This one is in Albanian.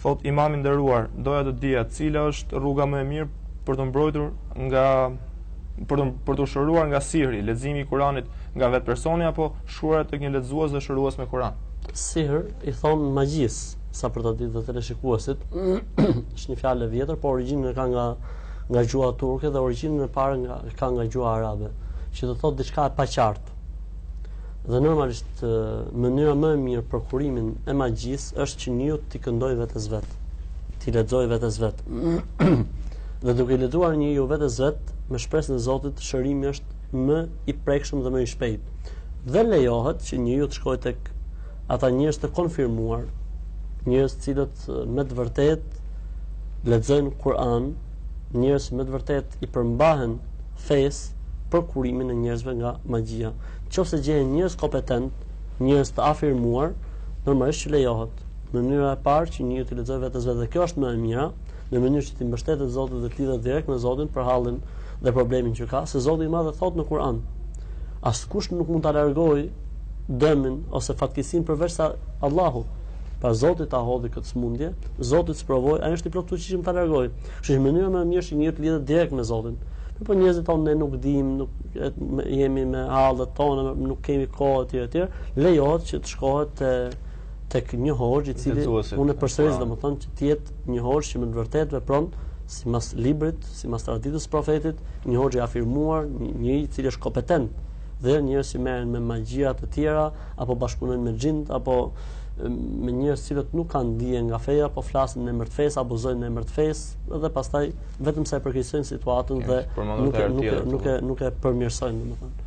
Thotë imam i nderuar, doja të dija cila është rruga më e mirë për të mbrojtur nga për të për të shëruar nga sihri, leximi i Kuranit nga vetë personi apo shkuarja tek një lexues dhe shërues me Kuran. Sihr i thonë magjisë. sa për ta ditë dhe teleshikuesit, është një fjalë e vjetër, por origjinën e ka nga nga gjuha turke dhe origjinën e parë nga ka nga gjuha arabe, që do të thotë diçka e paqartë. Dhe normalisht mënyra më e mirë për kurimin e magjisë është që njeriu t'i këndojë vetes vetë, t'i lexojë vetes vetë. dhe duke i lexuar njeriu vetes vetë, me shpresën e Zotit, shërimi është më i prekshëm dhe më i shpejtë. Dhe lejohet që njeriu të shkojë tek Ata njerëz të konfirmuar, njerëz të cilët me të vërtetë lexojnë Kur'an, njerëz që me të vërtetë i përmbahen fesë për kurimin e njerëzve nga magjia. Qoftë se gjehen njerëz kompetentë, njerëz të afirmuar, normalisht që lejohet. Mënyra e parë që njeriu t'i lexojë vetes vetë dhe kjo është më e mira, në mënyrë që t'i mbështetet Zotit dhe të lidhet direkt me Zotin për hallin dhe problemin që ka, se Zoti i Madh e thotë në Kur'an. Askush nuk mund ta largojë dëmin ose fatkeqësinë përveç sa Allahu. Pra Zoti ta hodhi këtë sëmundje, Zoti të sprovoi, ai është i plotfuqishëm ta largojë. Kështu që mënyra më e mirë është që njeriu të lidhet direkt me Zotin. Në po njerëzit thonë ne nuk dimë, nuk et, jemi me hallet tona, nuk kemi kohë etj etj, lejohet që të shkohet te tek një hoxhë i cili unë përsëris domethënë që të jetë një hoxhë që me të vërtetë vepron sipas librit, sipas traditës së profetit, një hoxhë i afirmuar, njeri i cili është kompetent jo njerëz që merren me magjira të tjera apo bashkëpunojnë me xhindët apo me njerëz që nuk kanë dije nga feja, po flasin në emër të fesë, abuzojnë në emër të fesë dhe pastaj vetëm sa e përkeqësojnë situatën dhe nuk e nuk e nuk e nuk e përmirësojnë domethënë.